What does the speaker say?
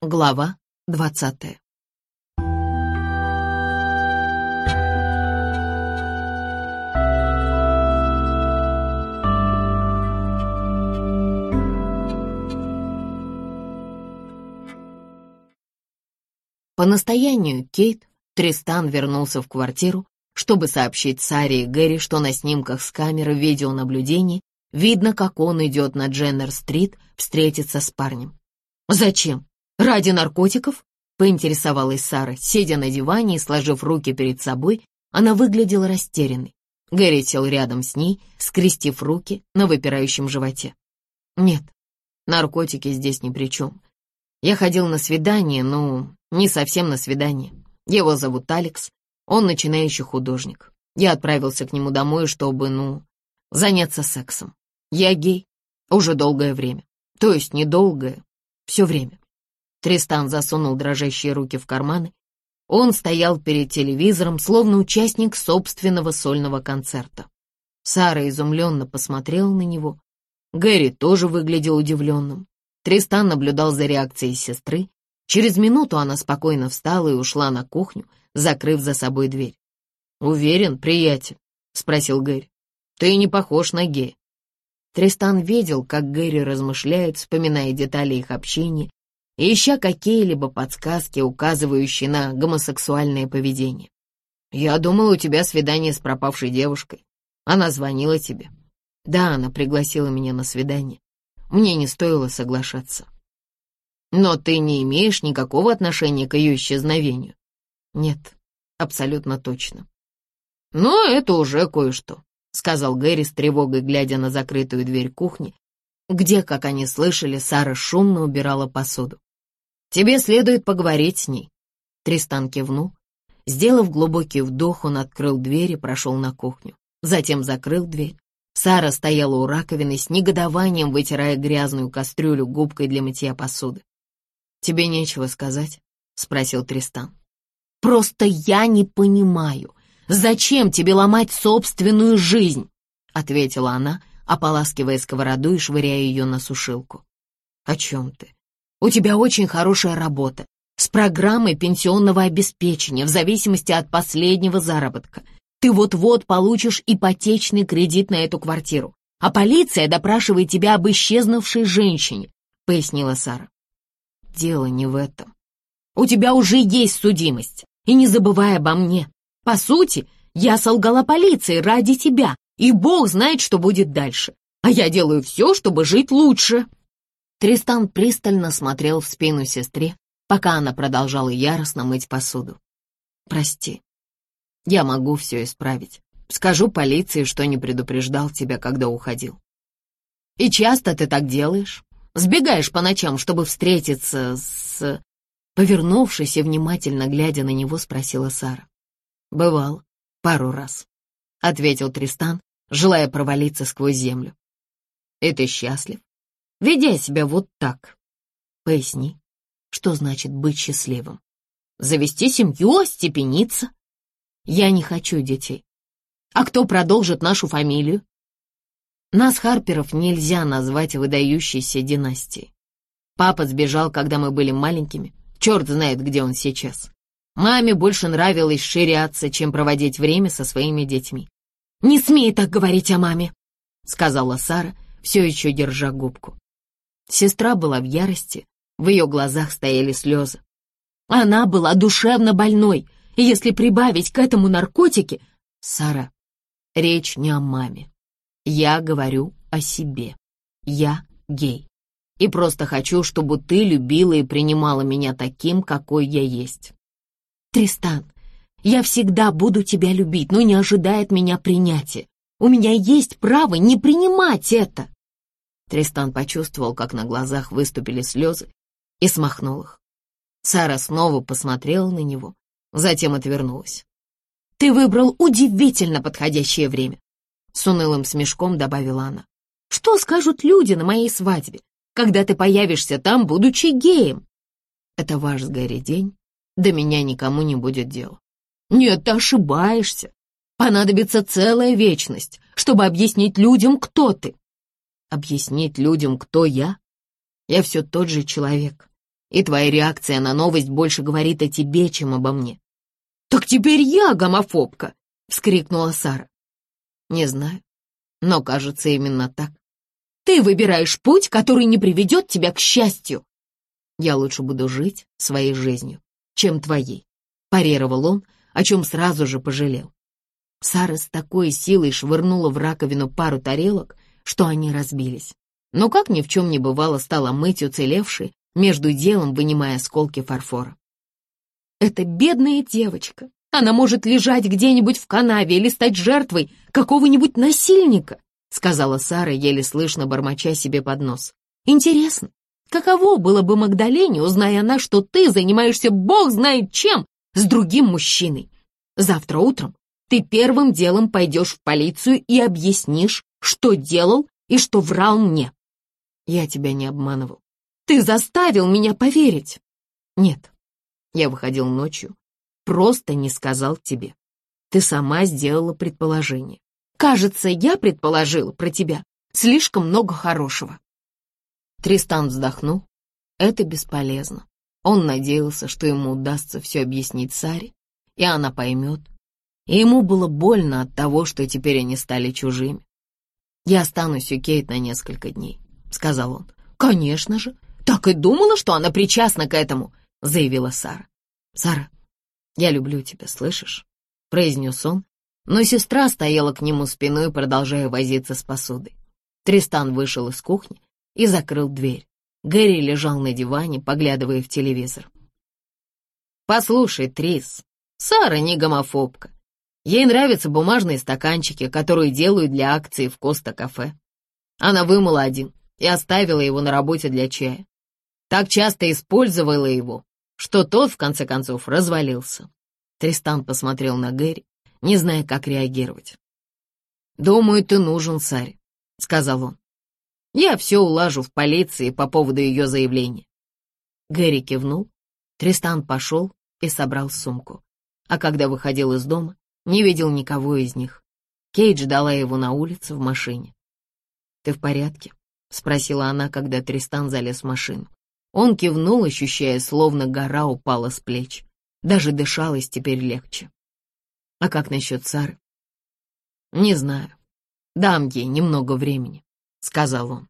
Глава двадцатая. По настоянию Кейт, Тристан вернулся в квартиру, чтобы сообщить Саре и Гэри, что на снимках с камеры видеонаблюдения видно, как он идет на Дженнер-стрит встретиться с парнем. «Зачем? Ради наркотиков?» — поинтересовалась Сара, сидя на диване и сложив руки перед собой, она выглядела растерянной. Гэри сел рядом с ней, скрестив руки на выпирающем животе. «Нет, наркотики здесь ни при чем. Я ходил на свидание, ну, не совсем на свидание. Его зовут Алекс, он начинающий художник. Я отправился к нему домой, чтобы, ну, заняться сексом. Я гей уже долгое время. То есть недолгое, все время. Тристан засунул дрожащие руки в карманы. Он стоял перед телевизором, словно участник собственного сольного концерта. Сара изумленно посмотрела на него. Гэри тоже выглядел удивленным. Тристан наблюдал за реакцией сестры, Через минуту она спокойно встала и ушла на кухню, закрыв за собой дверь. «Уверен, приятель?» — спросил Гэри. «Ты не похож на гея». Тристан видел, как Гэри размышляет, вспоминая детали их общения ища какие-либо подсказки, указывающие на гомосексуальное поведение. «Я думал, у тебя свидание с пропавшей девушкой. Она звонила тебе». «Да, она пригласила меня на свидание. Мне не стоило соглашаться». Но ты не имеешь никакого отношения к ее исчезновению. Нет, абсолютно точно. Но это уже кое-что, сказал Гэри с тревогой, глядя на закрытую дверь кухни, где, как они слышали, Сара шумно убирала посуду. Тебе следует поговорить с ней. Тристан кивнул. Сделав глубокий вдох, он открыл дверь и прошел на кухню. Затем закрыл дверь. Сара стояла у раковины с негодованием, вытирая грязную кастрюлю губкой для мытья посуды. «Тебе нечего сказать?» — спросил Тристан. «Просто я не понимаю, зачем тебе ломать собственную жизнь?» — ответила она, ополаскивая сковороду и швыряя ее на сушилку. «О чем ты? У тебя очень хорошая работа, с программой пенсионного обеспечения в зависимости от последнего заработка. Ты вот-вот получишь ипотечный кредит на эту квартиру, а полиция допрашивает тебя об исчезнувшей женщине», — пояснила Сара. Дело не в этом. У тебя уже есть судимость, и не забывай обо мне. По сути, я солгала полиции ради тебя, и Бог знает, что будет дальше. А я делаю все, чтобы жить лучше». Тристан пристально смотрел в спину сестре, пока она продолжала яростно мыть посуду. «Прости, я могу все исправить. Скажу полиции, что не предупреждал тебя, когда уходил». «И часто ты так делаешь?» Сбегаешь по ночам, чтобы встретиться с...» Повернувшись и внимательно глядя на него, спросила Сара. «Бывал. Пару раз», — ответил Тристан, желая провалиться сквозь землю. «И ты счастлив? Ведя себя вот так. Поясни, что значит быть счастливым? Завести семью, остепениться? Я не хочу детей. А кто продолжит нашу фамилию? Нас, Харперов, нельзя назвать выдающейся династией. Папа сбежал, когда мы были маленькими. Черт знает, где он сейчас. Маме больше нравилось ширяться, чем проводить время со своими детьми. «Не смей так говорить о маме», — сказала Сара, все еще держа губку. Сестра была в ярости, в ее глазах стояли слезы. Она была душевно больной, и если прибавить к этому наркотики... Сара, речь не о маме. Я говорю о себе. Я гей. И просто хочу, чтобы ты любила и принимала меня таким, какой я есть. Тристан, я всегда буду тебя любить, но не ожидай от меня принятия. У меня есть право не принимать это. Тристан почувствовал, как на глазах выступили слезы, и смахнул их. Сара снова посмотрела на него, затем отвернулась. «Ты выбрал удивительно подходящее время. С унылым смешком добавила она. «Что скажут люди на моей свадьбе, когда ты появишься там, будучи геем?» «Это ваш с день, до меня никому не будет дела». «Нет, ты ошибаешься. Понадобится целая вечность, чтобы объяснить людям, кто ты». «Объяснить людям, кто я? Я все тот же человек. И твоя реакция на новость больше говорит о тебе, чем обо мне. «Так теперь я гомофобка!» — вскрикнула Сара. «Не знаю, но кажется именно так. Ты выбираешь путь, который не приведет тебя к счастью. Я лучше буду жить своей жизнью, чем твоей», — парировал он, о чем сразу же пожалел. Сара с такой силой швырнула в раковину пару тарелок, что они разбились. Но как ни в чем не бывало, стала мыть уцелевшие, между делом вынимая осколки фарфора. «Это бедная девочка. Она может лежать где-нибудь в канаве или стать жертвой какого-нибудь насильника», сказала Сара, еле слышно бормоча себе под нос. «Интересно, каково было бы Магдалене, узная она, что ты занимаешься бог знает чем с другим мужчиной? Завтра утром ты первым делом пойдешь в полицию и объяснишь, что делал и что врал мне. Я тебя не обманывал. Ты заставил меня поверить. Нет, я выходил ночью, просто не сказал тебе. Ты сама сделала предположение. Кажется, я предположила про тебя слишком много хорошего. Тристан вздохнул. Это бесполезно. Он надеялся, что ему удастся все объяснить Саре, и она поймет, и ему было больно от того, что теперь они стали чужими. «Я останусь у Кейт на несколько дней», — сказал он. «Конечно же. Так и думала, что она причастна к этому», — заявила Сара. «Сара, я люблю тебя, слышишь?» — произнес он, но сестра стояла к нему спиной, продолжая возиться с посудой. Тристан вышел из кухни и закрыл дверь. Гэри лежал на диване, поглядывая в телевизор. «Послушай, Трис, Сара не гомофобка. Ей нравятся бумажные стаканчики, которые делают для акции в Коста-кафе. Она вымыла один и оставила его на работе для чая. Так часто использовала его, что тот, в конце концов, развалился. Тристан посмотрел на Гэри, не зная, как реагировать. «Думаю, ты нужен, Саре», — сказал он. «Я все улажу в полиции по поводу ее заявления». Гэри кивнул, Тристан пошел и собрал сумку. А когда выходил из дома, не видел никого из них. Кейт ждала его на улице в машине. «Ты в порядке?» — спросила она, когда Тристан залез в машину. Он кивнул, ощущая, словно гора упала с плеч. Даже дышалось теперь легче. «А как насчет Сары?» «Не знаю. Дам ей немного времени», — сказал он.